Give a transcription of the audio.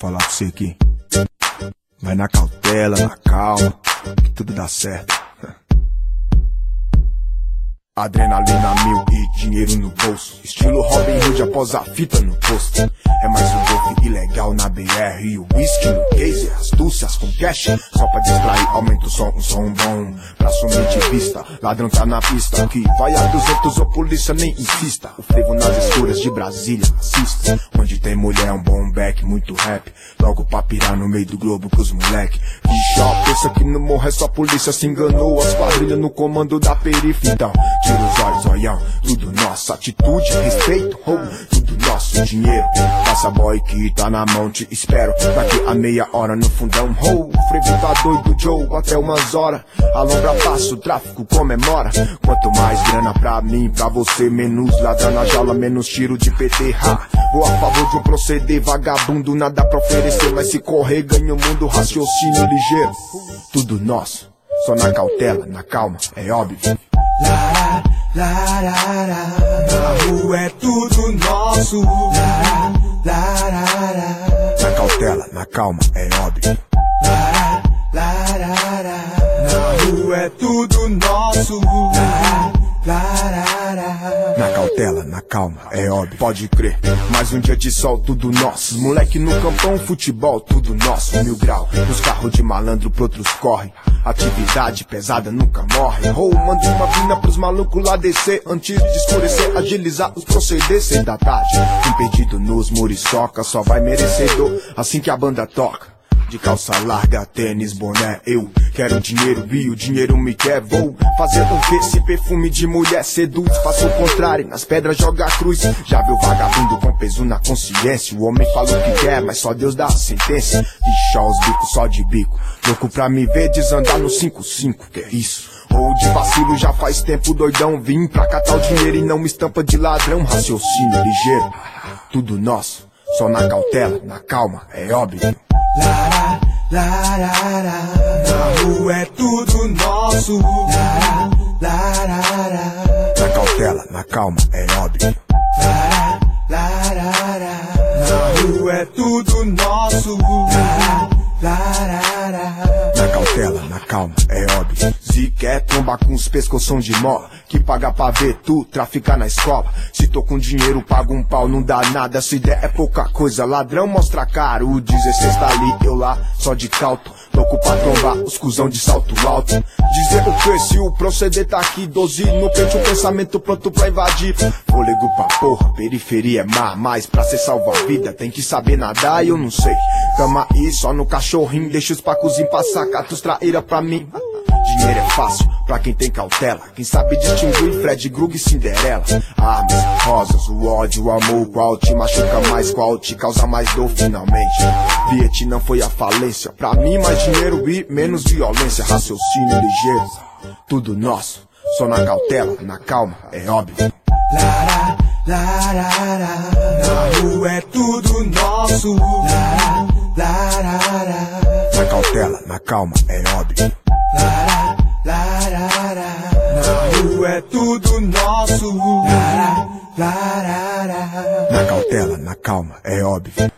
falar pra você aqui. Vai na cautela, na calma, que tudo dá certo. Adrenalina mil e dinheiro no bolso. Estilo Robin Hood após a fita no posto. É mais um golfe ilegal BR e o whisky no case. Astúcias com cash, só pra distrair. Aumenta o som, um som bom. Pra sumir de vista, ladrão tá na pista. Que vai a 200 ou polícia nem insista. O frevo nas escuras de Brasília, assista. Onde tem mulher, é um bom back, muito rap. Logo pra pirar no meio do globo com os moleque. Que já pensa que no morro é só polícia se enganou. As quadrilhas no comando da periferia. Então, tira os olhos, Tudo nossa atitude, respeito, roubo. Tudo nosso dinheiro. Passa boy que tá na mão, te espero. Daqui a meia hora no fundão. O frevo tá doido, Joe, até umas horas. Alombra passo, tráfico comemora. Quanto mais grana pra mim, pra você, menos ladra na jaula, menos tiro de PT. Ha. Vou a favor de um proceder vagabundo, nada pra oferecer, mas se correr ganha o mundo, raciocínio ligeiro. Tudo nosso, só na cautela, na calma, é óbvio. Lara, larará. Na rua é tudo nosso. Larará. Na cautela, na calma, é óbvio. Lara, larará. Na rua é tudo nosso. Na cautela, na calma, é óbvio. Pode crer, mais um dia de sol, tudo nosso. Moleque no campão, futebol, tudo nosso. Mil grau, os carros de malandro pro outros corre. Atividade pesada nunca morre. Ou manda uma vina pros malucos lá descer. Antes de escurecer, agilizar os proceder. Seis da tarde, impedido nos muriçoca. Só vai merecedor assim que a banda toca. De calça larga, tênis, boné, eu quero dinheiro e o dinheiro me quer. Vou fazer com que esse perfume de mulher seduz. Faça o contrário, nas pedras joga a cruz. Já viu vagabundo com peso na consciência? O homem fala o que quer, mas só Deus dá a sentença. De os bicos só de bico. Louco pra me ver desandar no 5-5, que é isso? Ou de vacilo já faz tempo doidão Vim pra catar o dinheiro e não estampa de ladrão Raciocínio ligeiro, tudo nosso Só na cautela, na calma, é óbvio Lara, larará. Na rua é tudo nosso. Lara, larará. Na cautela, na calma, é óbvio Lara, larará. Na rua é tudo nosso. Lara, larará. Na cautela, na calma, Trombar com os pescoção de mó Que paga pra ver tu traficar na escola. Se tô com dinheiro, pago um pau, não dá nada. Se der é pouca coisa, ladrão mostra caro O 16 tá ali, eu lá, só de calto. Louco pra trombar, os cuzão de salto alto. Dizer o que se o proceder tá aqui 12 no peito, o pensamento pronto pra invadir. Fôlego pra porra, periferia é má Mas pra ser salvar a vida tem que saber nadar eu não sei. Tamo aí só no cachorrinho, deixa os pacozinhos passar Catos traíra pra mim Dinheiro é fácil pra quem tem cautela. Quem sabe distinguir Fred Grug e Cinderela. Armas, rosas, o ódio, o amor, qual te machuca mais, qual te causa mais dor finalmente. Vietnã foi a falência. Pra mim, mais dinheiro e menos violência. Raciocínio ligeiro, tudo nosso. Só na cautela, na calma, é óbvio. Lara, larará. Na rua é tudo nosso. Lara, larará. Na cautela, na calma, é óbvio. É tudo nosso. Na cautela, na calma, é óbvio.